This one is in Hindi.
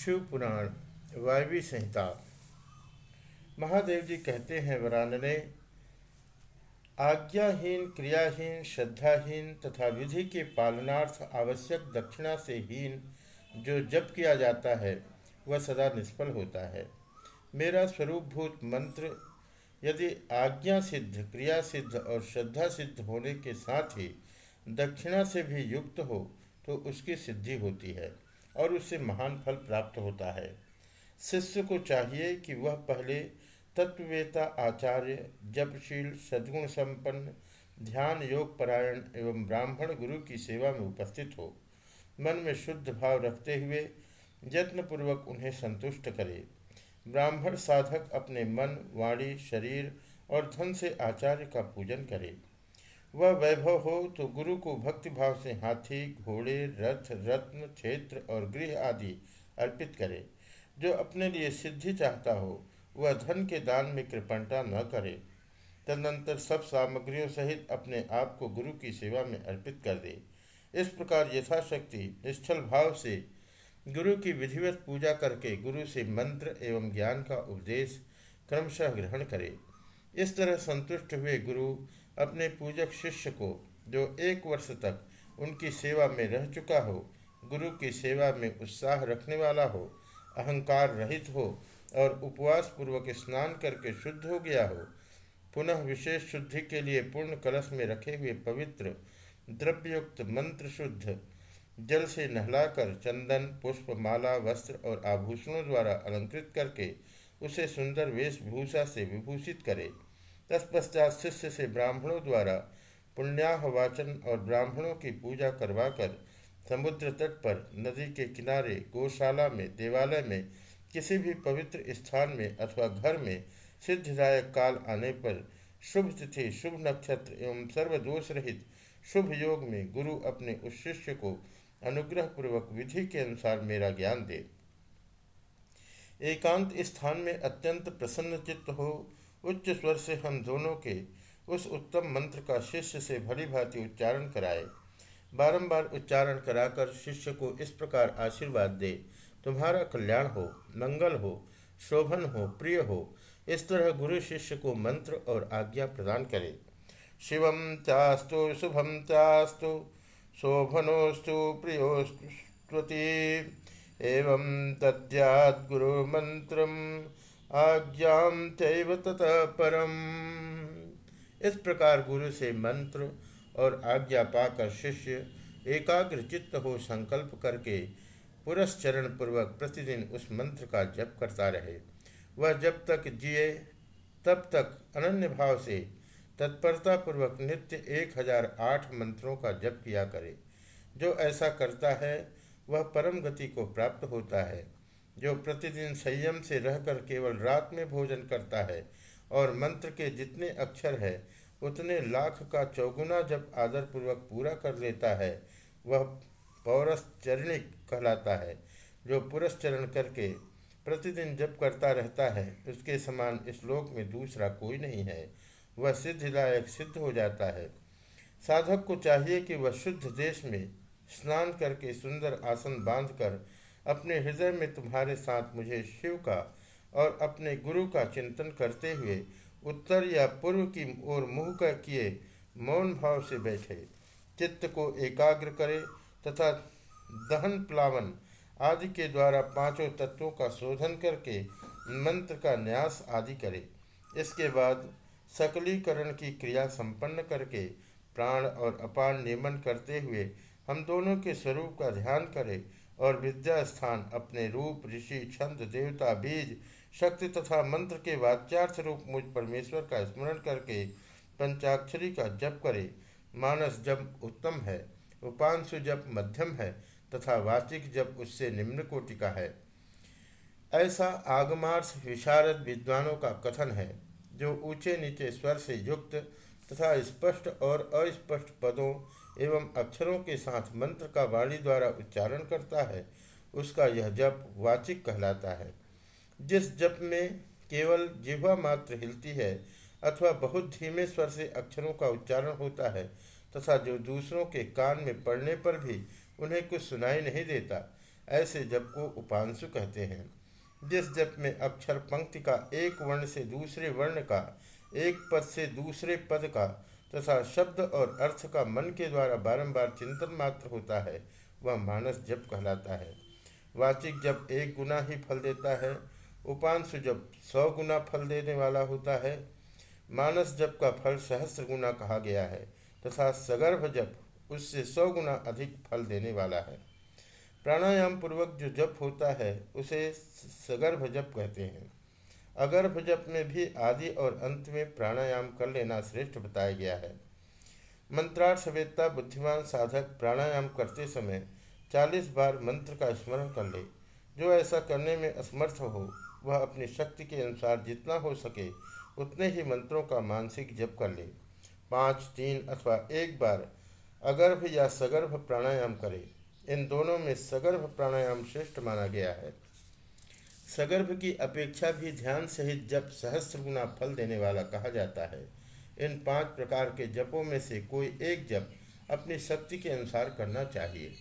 शिव पुराण, वायवी संहिता। महादेव जी कहते हैं, वरानने, आज्ञाहीन, क्रियाहीन, श्रद्धाहीन तथा विधि के पालनार्थ आवश्यक दक्षिणा से हीन जो जप किया जाता है, वह सदा निष्फल होता है। मेरा स्वरूपभूत मंत्र, यदि आज्ञा सिद्ध, क्रिया सिद्ध और श्रद्धा सिद्ध होने के साथ ही दक्षिणा से भी युक्त हो तो उसकी सिद्धि होती है। और उससे महान फल प्राप्त होता है। शिष्य को चाहिए कि वह पहले तत्ववेता आचार्य, जपशील, सद्गुण संपन्न, ध्यान योग परायण एवं ब्राह्मण गुरु की सेवा में उपस्थित हो। मन में शुद्ध भाव रखते हुए यत्नपूर्वक उन्हें संतुष्ट करे। ब्राह्मण साधक अपने मन, वाणी, शरीर और धन से आचार्य का पूजन करे। वह वैभव हो तो गुरु को भक्ति भाव से हाथी, घोड़े, रथ, रत्न, क्षेत्र और गृह आदि अर्पित करे। जो अपने लिए सिद्धि चाहता हो, वह धन के दान में कृपणता न करे। तदनंतर सब सामग्रियों सहित अपने आप को गुरु की सेवा में अर्पित कर दे। इस प्रकार यथाशक्ति, निश्चल भाव से गुरु की विधिवत पूजा करके गुरु से मंत्र एवं ज्ञान का उपदेश क्रमशः ग्रहण करे। इस तरह संतुष्ट हुए गुरु अपने पूजक शिष्य को, जो एक वर्ष तक उनकी सेवा में रह चुका हो, गुरु की सेवा में उत्साह रखने वाला हो, अहंकार रहित हो और उपवास पूर्वक स्नान करके शुद्ध हो गया हो, पुनः विशेष शुद्धि के लिए पूर्ण कलश में रखे हुए पवित्र, द्रव्ययुक्त मंत्र शुद्ध, जल से नहलाकर चंदन, पुष्प, माला, वस्त्र और आभूषणों द्वारा अलंकृत करके उसे सुंदर वेशभूषा से विभूषित करे। तत्पश्चात शिष्य से ब्राह्मणों द्वारा पुण्याह वाचन और ब्राह्मणों की पूजा करवाकर समुद्र तट पर नदी के किनारे गौशाला में, देवालय में, किसी भी पवित्र स्थान में अथवा घर में सिद्धदायक काल आने पर शुभ तिथि, शुभ नक्षत्र एवं सर्वदोष रहित शुभ योग में गुरु अपने उस शिष्य को अनुग्रह पूर्वक विधि के अनुसार मेरा ज्ञान दे। एकांत स्थान में अत्यंत प्रसन्न चित्त हो, उच्च स्वर से हम दोनों के उस उत्तम मंत्र का शिष्य से भली भांति उच्चारण कराए। बारंबार उच्चारण कराकर शिष्य को इस प्रकार आशीर्वाद दे, तुम्हारा कल्याण हो, मंगल हो, शोभन हो, प्रिय हो, इस तरह गुरु शिष्य को मंत्र और आज्ञा प्रदान करे। शिवम चास्तु शुभम चास्तु, शोभनोस्तु प्रियोस्तुति एवं तद्याद गुरु मंत्रम आज्ञाम चैव ततः परम। इस प्रकार गुरु से मंत्र और आज्ञा पाकर शिष्य एकाग्र चित्त हो संकल्प करके पुरस्चरण पूर्वक प्रतिदिन उस मंत्र का जप करता रहे। वह जब तक जिए, तब तक अनन्य भाव से तत्परता पूर्वक नित्य एक हज़ार आठ मंत्रों का जप किया करे। जो ऐसा करता है वह परम गति को प्राप्त होता है, जो प्रतिदिन संयम से रहकर केवल रात में भोजन करता है और मंत्र के जितने अक्षर है, उतने लाख का चौगुना जब आदरपूर्वक पूरा कर लेता है, वह पौरश्चरणिक कहलाता है, जो पुरस्चरण करके प्रतिदिन जब करता रहता है, उसके समान इस लोक में दूसरा कोई नहीं है। वह सिद्धिदायक सिद्ध हो जाता है। साधक को चाहिए कि वह शुद्ध देश में स्नान करके सुंदर आसन बांधकर अपने हृदय में तुम्हारे साथ मुझे शिव का और अपने गुरु का चिंतन करते हुए उत्तर या पूर्व की ओर मुँह कर किए मौन भाव से बैठे। चित्त को एकाग्र करे तथा दहन प्लावन आदि के द्वारा पाँचों तत्वों का शोधन करके मंत्र का न्यास आदि करे। इसके बाद सकलीकरण की क्रिया संपन्न करके प्राण और अपान नियमन करते हुए हम दोनों के स्वरूप का ध्यान करें और विद्या स्थान अपने रूप, ऋषि, छंद, देवता, बीज, शक्ति तथा मंत्र के वाच्यार्थ रूप मुझ परमेश्वर का स्मरण करके पंचाक्षरी का जप करे। मानस जप उत्तम है, उपांशु जप मध्यम है तथा वाचिक जप उससे निम्न कोटि का है। ऐसा आगमार्थ विशारद विद्वानों का कथन है, जो ऊँचे नीचे स्वर से युक्त तथा स्पष्ट और अस्पष्ट पदों एवं अक्षरों के साथ मंत्र का वाणी द्वारा उच्चारण करता है, उसका यह जप वाचिक कहलाता है। जिस जप में केवल जिह्वा मात्र हिलती है अथवा बहुत धीमे स्वर से अक्षरों का उच्चारण होता है तथा जो दूसरों के कान में पड़ने पर भी उन्हें कुछ सुनाई नहीं देता, ऐसे जप को उपांशु कहते हैं। जिस जप में अक्षर पंक्ति का एक वर्ण से दूसरे वर्ण का एक पद से दूसरे पद का तथा शब्द और अर्थ का मन के द्वारा बारंबार चिंतन मात्र होता है, वह मानस जप कहलाता है। वाचिक जब एक गुना ही फल देता है, उपांशु जब सौ गुना फल देने वाला होता है, मानस जप का फल सहस्त्र गुना कहा गया है तथा सगर्भ जप उससे सौ गुना अधिक फल देने वाला है। प्राणायाम पूर्वक जो जप होता है, उसे सगर्भ जप कहते हैं। अगर्भ जप में भी आदि और अंत में प्राणायाम कर लेना श्रेष्ठ बताया गया है। मंत्रार्थवेत्ता बुद्धिमान साधक प्राणायाम करते समय चालीस बार मंत्र का स्मरण कर ले। जो ऐसा करने में असमर्थ हो, वह अपनी शक्ति के अनुसार जितना हो सके, उतने ही मंत्रों का मानसिक जप कर ले। पाँच, तीन अथवा एक बार अगर्भ या सगर्भ प्राणायाम करे। इन दोनों में सगर्भ प्राणायाम श्रेष्ठ माना गया है। सगर्भ की अपेक्षा भी ध्यान सहित जप सहस्त्र गुना फल देने वाला कहा जाता है। इन पाँच प्रकार के जपों में से कोई एक जप अपनी शक्ति के अनुसार करना चाहिए।